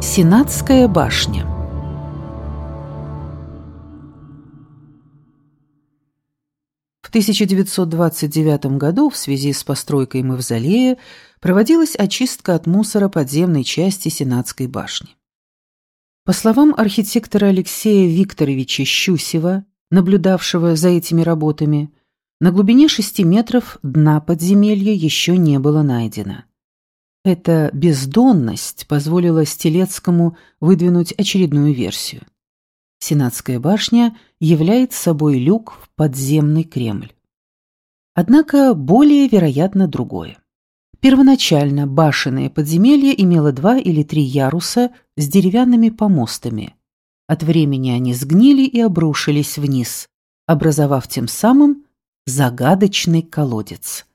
Сенатская башня В 1929 году в связи с постройкой мавзолея проводилась очистка от мусора подземной части Сенатской башни. По словам архитектора Алексея Викторовича Щусева, наблюдавшего за этими работами, на глубине шести метров дна подземелья еще не было найдено. Эта бездонность позволила Стелецкому выдвинуть очередную версию. Сенатская башня является собой люк в подземный Кремль. Однако более вероятно другое. Первоначально башенное подземелье имело два или три яруса с деревянными помостами. От времени они сгнили и обрушились вниз, образовав тем самым загадочный колодец.